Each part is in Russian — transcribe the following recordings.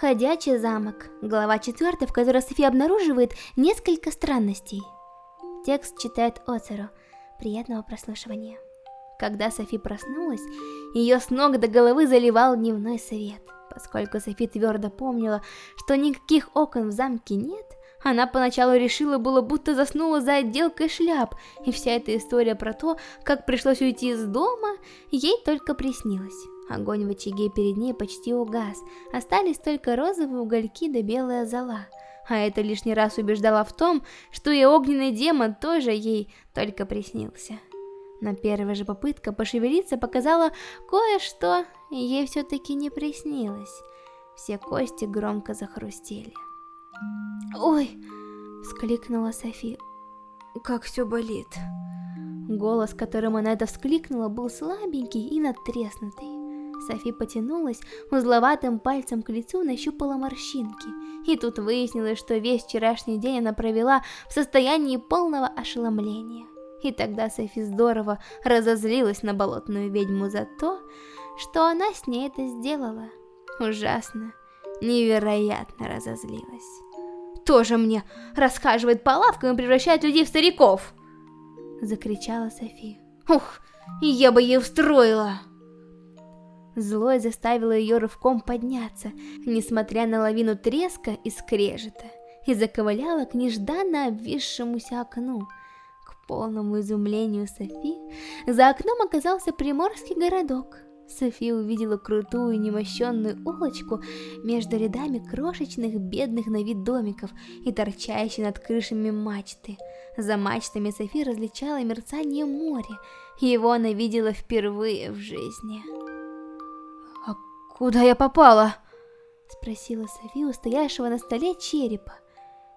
Ходячий замок. Глава 4, в которой София обнаруживает несколько странностей. Текст читает Оцеру. Приятного прослушивания. Когда Софи проснулась, ее с ног до головы заливал дневной свет. Поскольку Софи твердо помнила, что никаких окон в замке нет, она поначалу решила было, будто заснула за отделкой шляп, и вся эта история про то, как пришлось уйти из дома, ей только приснилась. Огонь в очаге перед ней почти угас, остались только розовые угольки да белая зола. А это лишний раз убеждало в том, что и огненный демон тоже ей только приснился. Но первая же попытка пошевелиться показала кое-что, ей все-таки не приснилось. Все кости громко захрустели. «Ой!» — вскликнула Софи. «Как все болит!» Голос, которым она это вскликнула, был слабенький и надтреснутый. Софи потянулась, узловатым пальцем к лицу нащупала морщинки. И тут выяснилось, что весь вчерашний день она провела в состоянии полного ошеломления. И тогда Софи здорово разозлилась на болотную ведьму за то, что она с ней это сделала. Ужасно, невероятно разозлилась. «Тоже мне расхаживает по лавкам и превращает людей в стариков!» Закричала Софи. «Ух, я бы ей устроила!» Злость заставила ее рывком подняться, несмотря на лавину треска и скрежета, и заковыляла к нежданно обвисшемуся окну. К полному изумлению Софи, за окном оказался приморский городок. Софи увидела крутую немощенную улочку между рядами крошечных бедных на вид домиков и торчащей над крышами мачты. За мачтами Софи различала мерцание моря, его она видела впервые в жизни. «Куда я попала?» Спросила Софи у стоявшего на столе черепа.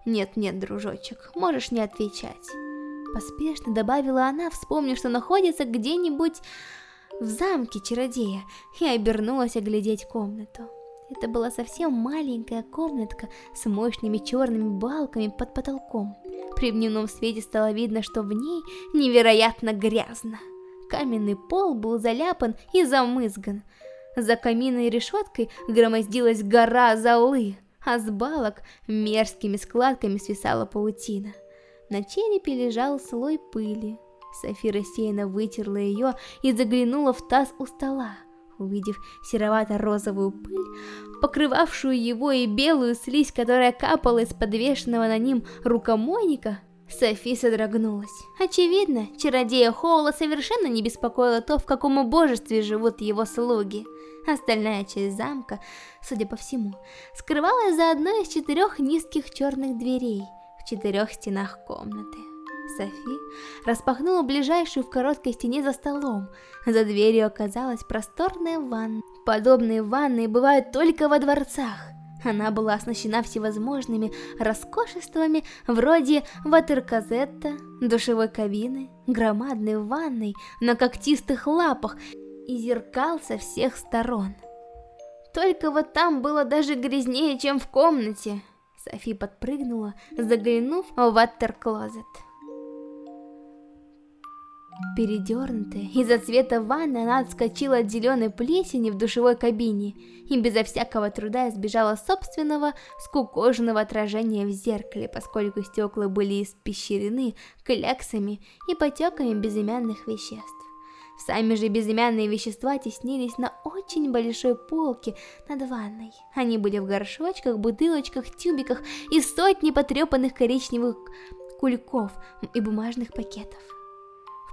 «Нет-нет, дружочек, можешь не отвечать». Поспешно добавила она, вспомнив, что находится где-нибудь в замке чародея, и обернулась оглядеть комнату. Это была совсем маленькая комнатка с мощными черными балками под потолком. При дневном свете стало видно, что в ней невероятно грязно. Каменный пол был заляпан и замызган, за каминной решеткой громоздилась гора золы, а с балок мерзкими складками свисала паутина. На черепе лежал слой пыли. Софи рассеянно вытерла ее и заглянула в таз у стола. Увидев серовато-розовую пыль, покрывавшую его и белую слизь, которая капала из подвешенного на ним рукомойника, Софи содрогнулась. Очевидно, чародея Хоула совершенно не беспокоило то, в каком убожестве живут его слуги. Остальная часть замка, судя по всему, скрывалась за одной из четырех низких черных дверей в четырех стенах комнаты. Софи распахнула ближайшую в короткой стене за столом. За дверью оказалась просторная ванна. Подобные ванны бывают только во дворцах. Она была оснащена всевозможными роскошествами вроде ватерказетта, душевой кабины, громадной ванной на когтистых лапах и зеркал со всех сторон. Только вот там было даже грязнее, чем в комнате. Софи подпрыгнула, заглянув в ваттерклозет. Передернутая, из-за цвета ванны она отскочила от зеленой плесени в душевой кабине и безо всякого труда избежала собственного скукоженного отражения в зеркале, поскольку стекла были испещрены кляксами и потеками безымянных веществ. Сами же безымянные вещества теснились на очень большой полке над ванной. Они были в горшочках, бутылочках, тюбиках и сотни потрепанных коричневых кульков и бумажных пакетов.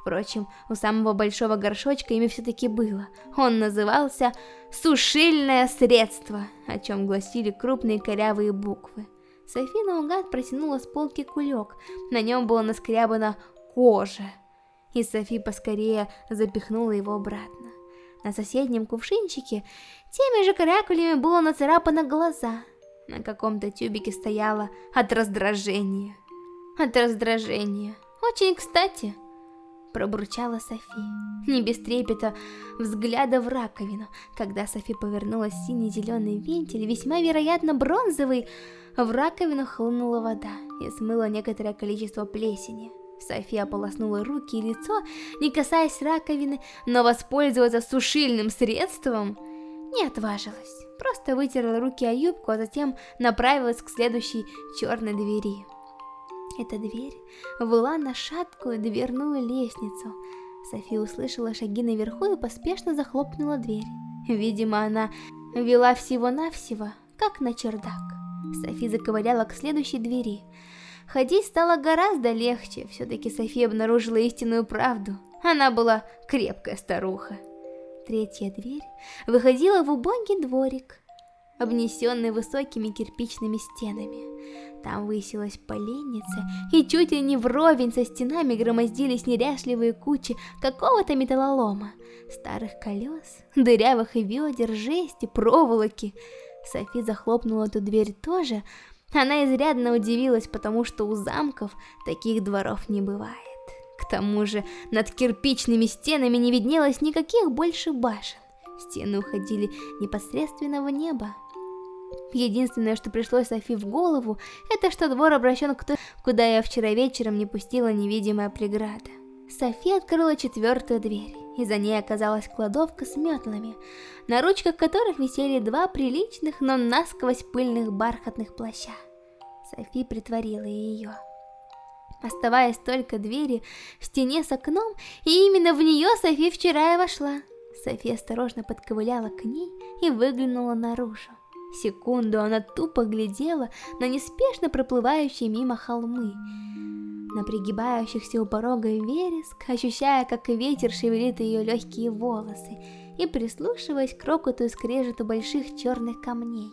Впрочем, у самого большого горшочка ими все-таки было. Он назывался «Сушильное средство», о чем гласили крупные корявые буквы. Софи наугад протянула с полки кулек, на нем было наскрябано «кожа» и Софи поскорее запихнула его обратно. На соседнем кувшинчике теми же каракулями было нацарапано глаза. На каком-то тюбике стояло «от раздражения». «От раздражения. Очень кстати», — пробурчала Софи, не без трепета взгляда в раковину. Когда Софи повернулась синий-зеленый вентиль, весьма вероятно бронзовый, в раковину хлынула вода и смыла некоторое количество плесени. София полоснула руки и лицо, не касаясь раковины, но воспользоваться сушильным средством не отважилась. Просто вытерла руки о юбку, а затем направилась к следующей черной двери. Эта дверь вела на шаткую дверную лестницу. Софи услышала шаги наверху и поспешно захлопнула дверь. Видимо, она вела всего-навсего, как на чердак. Софи заковыляла к следующей двери. Ходить стало гораздо легче, все-таки София обнаружила истинную правду. Она была крепкая старуха. Третья дверь выходила в убогий дворик, обнесенный высокими кирпичными стенами. Там высилась поленница, и чуть ли не вровень со стенами громоздились неряшливые кучи какого-то металлолома, старых колес, дырявых и ведер, жести, проволоки. Софи захлопнула эту дверь тоже, она изрядно удивилась, потому что у замков таких дворов не бывает. К тому же над кирпичными стенами не виднелось никаких больше башен. Стены уходили непосредственно в небо. Единственное, что пришло Софи в голову, это что двор обращен к той, куда я вчера вечером не пустила невидимая преграда. Софи открыла четвертую дверь, и за ней оказалась кладовка с метлами, на ручках которых висели два приличных, но насквозь пыльных бархатных плаща. Софи притворила ее оставаясь только двери в стене с окном, и именно в нее Софи вчера и вошла. София осторожно подковыляла к ней и выглянула наружу. Секунду она тупо глядела на неспешно проплывающие мимо холмы, на пригибающихся у порога вереск, ощущая, как ветер шевелит ее легкие волосы, и прислушиваясь к рокоту и скрежету больших черных камней.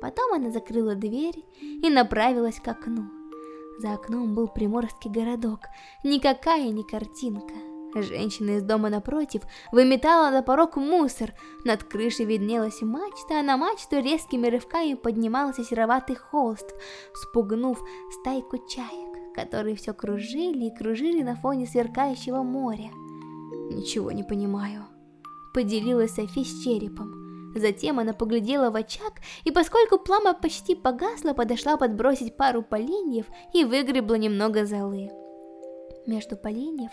Потом она закрыла дверь и направилась к окну. За окном был приморский городок, никакая не картинка. Женщина из дома напротив выметала на порог мусор, над крышей виднелась мачта, а на мачту резкими рывками поднимался сероватый холст, спугнув стайку чаек, которые все кружили и кружили на фоне сверкающего моря. «Ничего не понимаю», — поделилась Софи с черепом. Затем она поглядела в очаг, и поскольку пламя почти погасло, подошла подбросить пару поленьев и выгребла немного золы. Между поленьев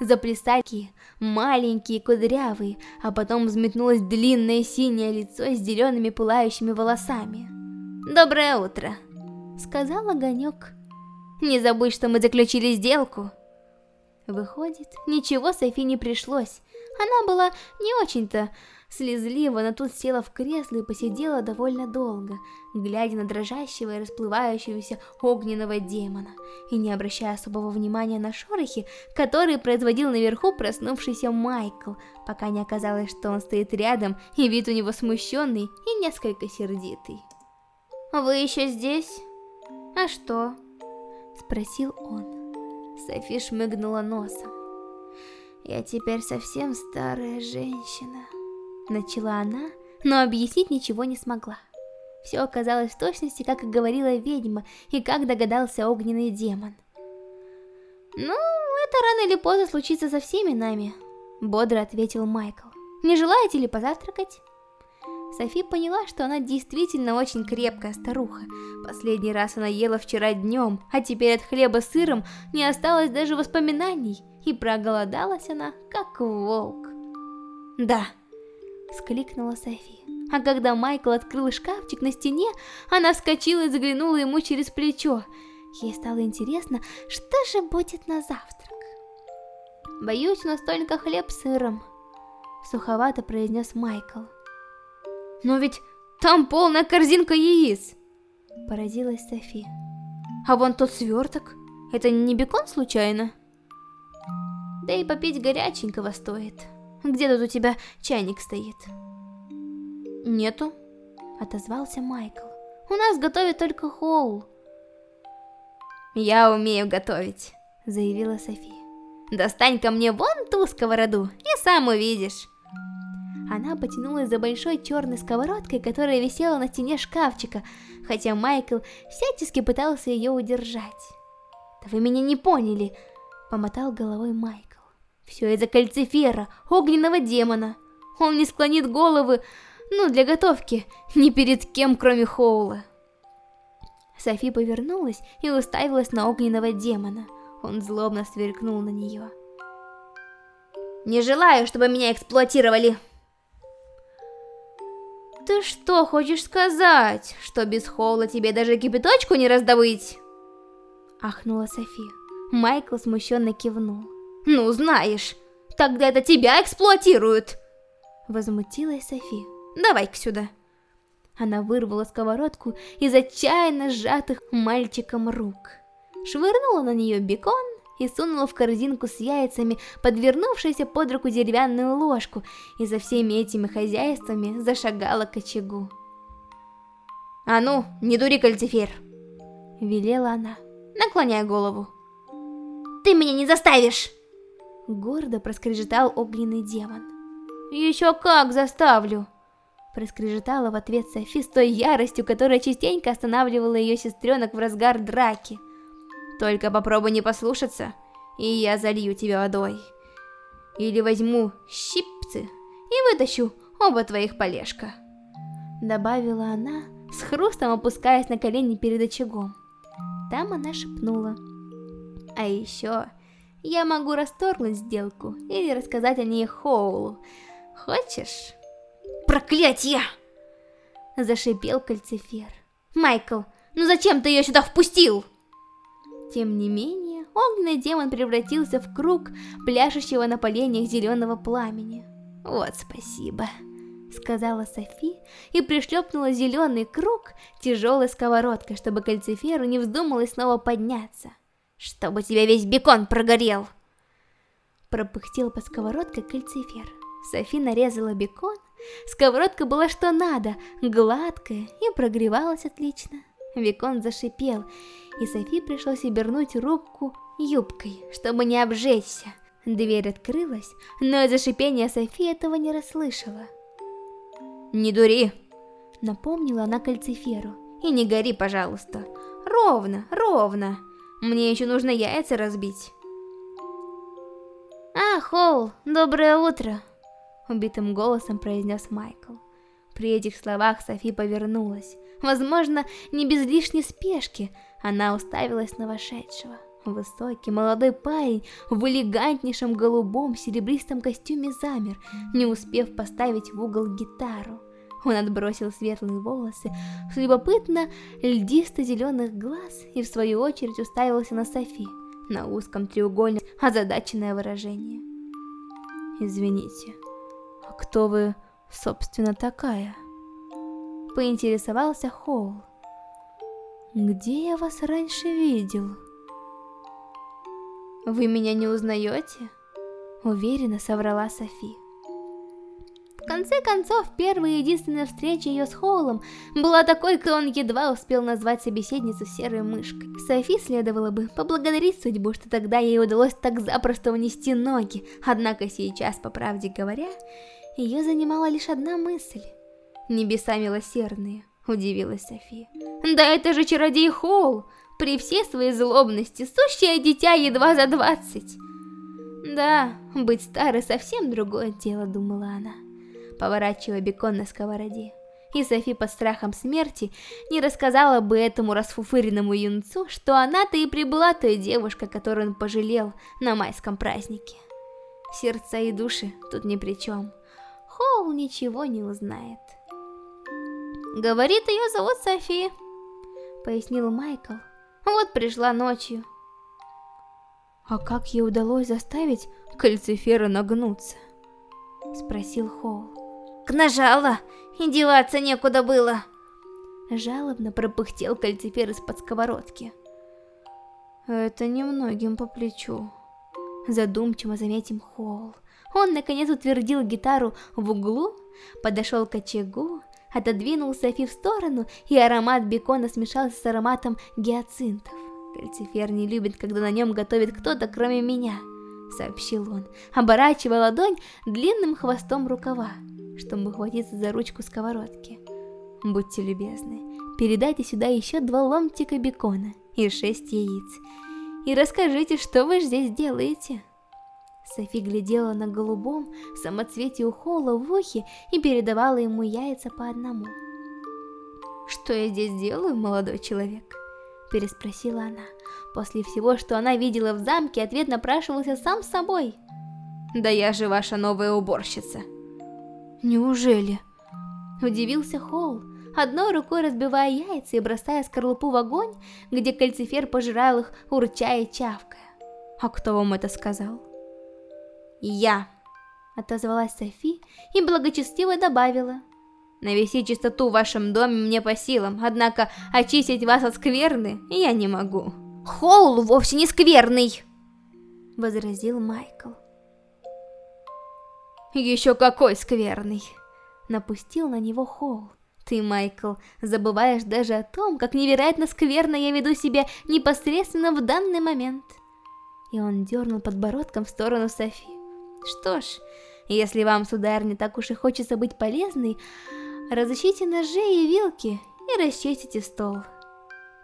заплясали маленькие кудрявые, а потом взметнулось длинное синее лицо с зелеными пылающими волосами. «Доброе утро», — сказал огонек. «Не забудь, что мы заключили сделку». Выходит, ничего Софи не пришлось. Она была не очень-то Слезливо она тут села в кресло и посидела довольно долго, глядя на дрожащего и расплывающегося огненного демона, и не обращая особого внимания на шорохи, которые производил наверху проснувшийся Майкл, пока не оказалось, что он стоит рядом, и вид у него смущенный и несколько сердитый. «Вы еще здесь? А что?» — спросил он. Софи шмыгнула носом. «Я теперь совсем старая женщина». Начала она, но объяснить ничего не смогла. Все оказалось в точности, как и говорила ведьма, и как догадался огненный демон. «Ну, это рано или поздно случится со всеми нами», — бодро ответил Майкл. «Не желаете ли позавтракать?» Софи поняла, что она действительно очень крепкая старуха. Последний раз она ела вчера днем, а теперь от хлеба с сыром не осталось даже воспоминаний, и проголодалась она, как волк. «Да», Скликнула Софи. А когда Майкл открыл шкафчик на стене, она вскочила и заглянула ему через плечо. Ей стало интересно, что же будет на завтрак. «Боюсь, у нас только хлеб с сыром», — суховато произнес Майкл. «Но ведь там полная корзинка яиц!» — поразилась Софи. «А вон тот сверток, это не бекон случайно?» «Да и попить горяченького стоит», где тут у тебя чайник стоит?» «Нету», — отозвался Майкл. «У нас готовит только Хоул». «Я умею готовить», — заявила София. «Достань ко мне вон ту сковороду, и сам увидишь». Она потянулась за большой черной сковородкой, которая висела на стене шкафчика, хотя Майкл всячески пытался ее удержать. «Да вы меня не поняли», — помотал головой Майкл. Все из-за кальцифера, огненного демона. Он не склонит головы, ну, для готовки, ни перед кем, кроме Хоула. Софи повернулась и уставилась на огненного демона. Он злобно сверкнул на нее. «Не желаю, чтобы меня эксплуатировали!» ты что хочешь сказать? Что без Хоула тебе даже кипяточку не раздобыть? Ахнула Софи. Майкл смущенно кивнул. Ну, знаешь, тогда это тебя эксплуатируют. Возмутилась Софи. Давай-ка сюда. Она вырвала сковородку из отчаянно сжатых мальчиком рук. Швырнула на нее бекон и сунула в корзинку с яйцами подвернувшуюся под руку деревянную ложку и за всеми этими хозяйствами зашагала к очагу. «А ну, не дури, кальцифер!» — велела она, наклоняя голову. «Ты меня не заставишь!» Гордо проскрежетал огненный демон. «Еще как заставлю!» Проскрежетала в ответ Софи с той яростью, которая частенько останавливала ее сестренок в разгар драки. Только попробуй не послушаться, и я залью тебя водой. Или возьму щипцы и вытащу оба твоих полежка. Добавила она, с хрустом опускаясь на колени перед очагом. Там она шепнула. А еще я могу расторгнуть сделку или рассказать о ней Хоулу. Хочешь? Проклятье! Зашипел кальцифер. Майкл, ну зачем ты ее сюда впустил? Тем не менее, огненный демон превратился в круг, пляшущего на поленьях зеленого пламени. «Вот спасибо», — сказала Софи и пришлепнула зеленый круг тяжелой сковородкой, чтобы кальциферу не вздумалось снова подняться. «Чтобы тебя весь бекон прогорел!» Пропыхтел под сковородкой кальцифер. Софи нарезала бекон, сковородка была что надо, гладкая и прогревалась отлично. Бекон зашипел, и Софи пришлось обернуть руку юбкой, чтобы не обжечься. Дверь открылась, но из-за шипения Софи этого не расслышала. «Не дури!» — напомнила она кальциферу. «И не гори, пожалуйста. Ровно, ровно. Мне еще нужно яйца разбить». «А, Хоул, доброе утро!» — убитым голосом произнес Майкл. При этих словах Софи повернулась. Возможно, не без лишней спешки, она уставилась на вошедшего. Высокий молодой парень в элегантнейшем голубом серебристом костюме замер, не успев поставить в угол гитару. Он отбросил светлые волосы с любопытно льдисто-зеленых глаз и в свою очередь уставился на Софи, на узком треугольном озадаченное выражение. «Извините, а кто вы, собственно, такая?» Поинтересовался Хоул. Где я вас раньше видел? Вы меня не узнаете? Уверенно соврала Софи. В конце концов, первая и единственная встреча ее с Хоулом была такой, что он едва успел назвать собеседницу серой мышкой. Софи следовало бы поблагодарить судьбу, что тогда ей удалось так запросто унести ноги, однако сейчас, по правде говоря, ее занимала лишь одна мысль. Небеса милосердные, удивилась Софи. Да это же чародей Холл, при всей своей злобности, сущее дитя едва за двадцать. Да, быть старой совсем другое дело, думала она, поворачивая бекон на сковороде. И Софи под страхом смерти не рассказала бы этому расфуфыренному юнцу, что она-то и прибыла той девушкой, которую он пожалел на майском празднике. Сердца и души тут ни при чем. Хоул ничего не узнает. Говорит, ее зовут Софи, пояснил Майкл. Вот пришла ночью. А как ей удалось заставить кальцифера нагнуться? Спросил Хоул. Нажала, и деваться некуда было. Жалобно пропыхтел кальцифер из-под сковородки. Это немногим по плечу. Задумчиво заметим Хоул. Он наконец утвердил гитару в углу, подошел к очагу, отодвинул Софи в сторону, и аромат бекона смешался с ароматом гиацинтов. Кальцифер не любит, когда на нем готовит кто-то, кроме меня, сообщил он, оборачивая ладонь длинным хвостом рукава, чтобы хватиться за ручку сковородки. Будьте любезны, передайте сюда еще два ломтика бекона и шесть яиц, и расскажите, что вы здесь делаете. Софи глядела на голубом самоцвете у Холла в ухе и передавала ему яйца по одному. «Что я здесь делаю, молодой человек?» Переспросила она. После всего, что она видела в замке, ответ напрашивался сам собой. «Да я же ваша новая уборщица!» «Неужели?» Удивился Холл, одной рукой разбивая яйца и бросая скорлупу в огонь, где кальцифер пожирал их, урча и чавкая. «А кто вам это сказал?» «Я», — отозвалась Софи и благочестиво добавила. «Навести чистоту в вашем доме мне по силам, однако очистить вас от скверны я не могу». «Хоул вовсе не скверный!» — возразил Майкл. «Еще какой скверный!» — напустил на него Хоул. Ты, Майкл, забываешь даже о том, как невероятно скверно я веду себя непосредственно в данный момент. И он дернул подбородком в сторону Софи. Что ж, если вам, сударыня, так уж и хочется быть полезной, разыщите ножи и вилки и расчистите стол.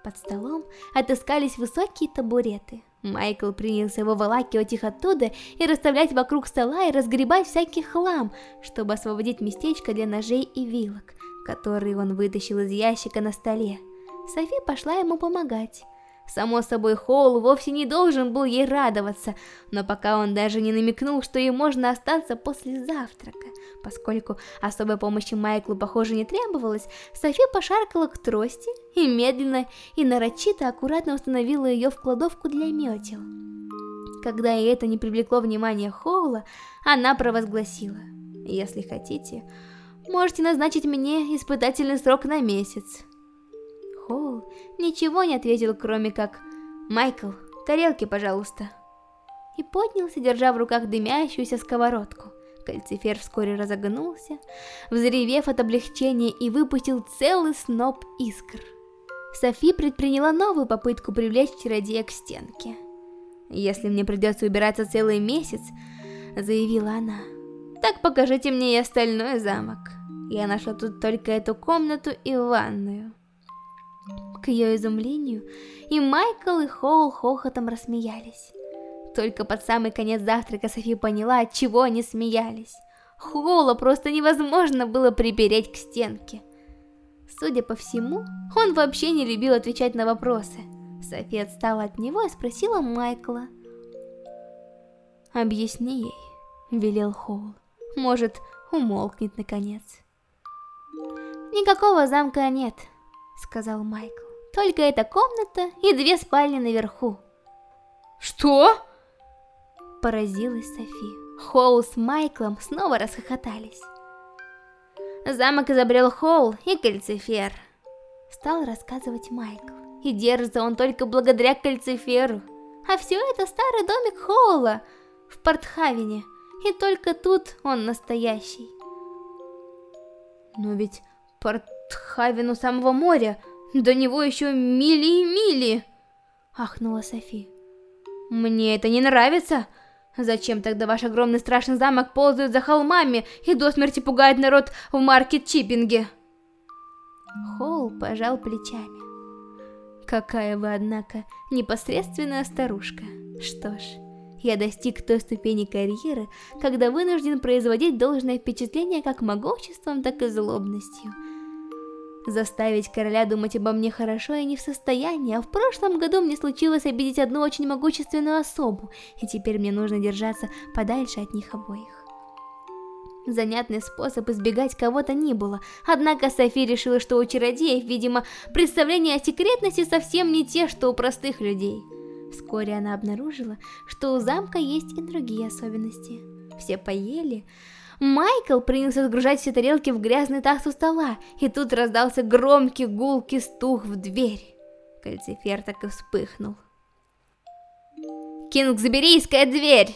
Под столом отыскались высокие табуреты. Майкл принялся выволакивать их оттуда и расставлять вокруг стола и разгребать всякий хлам, чтобы освободить местечко для ножей и вилок который он вытащил из ящика на столе. Софи пошла ему помогать. Само собой, Хоул вовсе не должен был ей радоваться, но пока он даже не намекнул, что ей можно остаться после завтрака. Поскольку особой помощи Майклу, похоже, не требовалось, Софи пошаркала к трости и медленно и нарочито аккуратно установила ее в кладовку для метел. Когда ей это не привлекло внимания Хоула, она провозгласила «Если хотите, Можете назначить мне испытательный срок на месяц. Хоул ничего не ответил, кроме как «Майкл, тарелки, пожалуйста». И поднялся, держа в руках дымящуюся сковородку. Кальцифер вскоре разогнулся, взревев от облегчения и выпустил целый сноп искр. Софи предприняла новую попытку привлечь чародея к стенке. «Если мне придется убираться целый месяц», — заявила она, — «так покажите мне и остальной замок». Я нашла тут только эту комнату и ванную. К ее изумлению, и Майкл, и Хоул хохотом рассмеялись. Только под самый конец завтрака Софи поняла, от чего они смеялись. Хоула просто невозможно было припереть к стенке. Судя по всему, он вообще не любил отвечать на вопросы. Софи отстала от него и спросила Майкла. «Объясни ей», — велел Хоул. «Может, умолкнет наконец». «Никакого замка нет», — сказал Майкл. «Только эта комната и две спальни наверху». «Что?» Поразилась Софи. Холл с Майклом снова расхохотались. Замок изобрел Холл и Кальцифер. Стал рассказывать Майкл. И держится он только благодаря Кальциферу. А все это старый домик Холла в Портхавене. И только тут он настоящий. Но ведь Портхавен у самого моря, до него еще мили и мили. Ахнула Софи. Мне это не нравится. Зачем тогда ваш огромный страшный замок ползает за холмами и до смерти пугает народ в маркет-чиппинге? Холл пожал плечами. Какая вы, однако, непосредственная старушка. Что ж, я достиг той ступени карьеры, когда вынужден производить должное впечатление как могуществом, так и злобностью. Заставить короля думать обо мне хорошо я не в состоянии, а в прошлом году мне случилось обидеть одну очень могущественную особу, и теперь мне нужно держаться подальше от них обоих. Занятный способ избегать кого-то не было, однако Софи решила, что у чародеев, видимо, представления о секретности совсем не те, что у простых людей. Вскоре она обнаружила, что у замка есть и другие особенности. Все поели. Майкл принялся сгружать все тарелки в грязный таз у стола, и тут раздался громкий гулкий стук в дверь. Кальцифер так и вспыхнул. «Кингсберийская дверь!»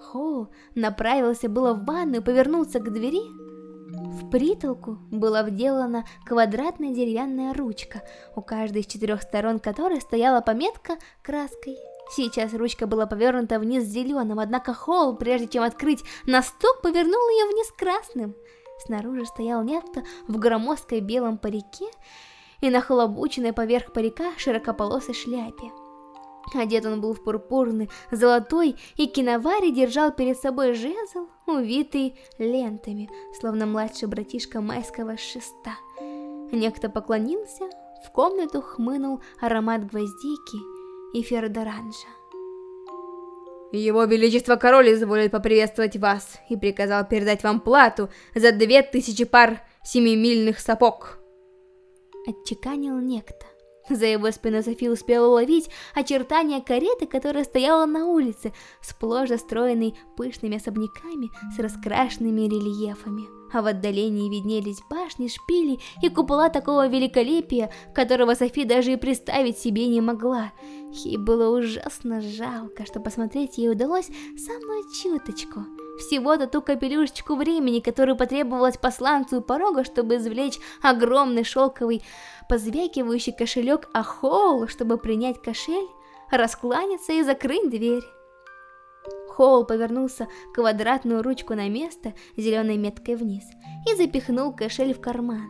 Хоу направился было в ванную, повернулся к двери, в притолку была вделана квадратная деревянная ручка, у каждой из четырех сторон которой стояла пометка краской. Сейчас ручка была повернута вниз зеленым, однако Холл, прежде чем открыть на повернул ее вниз красным. Снаружи стоял некто в громоздкой белом парике и нахлобученной поверх парика широкополосой шляпе. Одет он был в пурпурный, золотой, и киновари держал перед собой жезл, увитый лентами, словно младший братишка майского шеста. Некто поклонился, в комнату хмынул аромат гвоздики и фердоранжа. Его Величество Король изволит поприветствовать вас и приказал передать вам плату за две тысячи пар семимильных сапог. Отчеканил некто. За его спиной Софи успела уловить очертания кареты, которая стояла на улице, сплошь застроенной пышными особняками с раскрашенными рельефами. А в отдалении виднелись башни, шпили и купола такого великолепия, которого Софи даже и представить себе не могла. Ей было ужасно жалко, что посмотреть ей удалось самую чуточку. Всего-то ту капелюшечку времени, которую потребовалось посланцу у порога, чтобы извлечь огромный шелковый позвякивающий кошелек Ахоул, чтобы принять кошель, раскланяться и закрыть дверь. Хоул повернулся квадратную ручку на место, зеленой меткой вниз, и запихнул кошель в карман.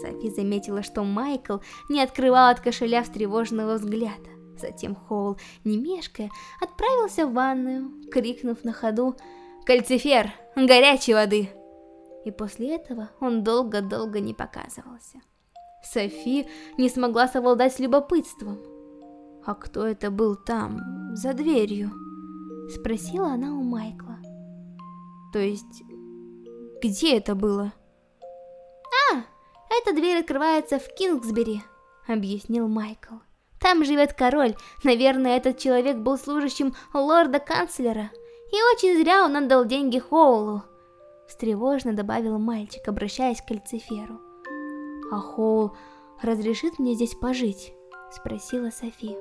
Софи заметила, что Майкл не открывал от кошеля встревоженного взгляда. Затем Хоул, не мешкая, отправился в ванную, крикнув на ходу «Кальцифер! Горячей воды!» И после этого он долго-долго не показывался. Софи не смогла совладать с любопытством. «А кто это был там, за дверью?» Спросила она у Майкла. «То есть, где это было?» «А, эта дверь открывается в Кингсбери», — объяснил Майкл. «Там живет король, наверное, этот человек был служащим лорда-канцлера, и очень зря он отдал деньги Хоулу», — встревожно добавил мальчик, обращаясь к Кальциферу. «А Хоул разрешит мне здесь пожить?» — спросила Софи.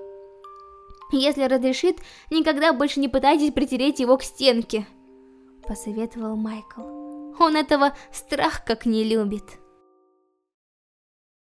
«Если разрешит, никогда больше не пытайтесь притереть его к стенке», — посоветовал Майкл. «Он этого страх как не любит».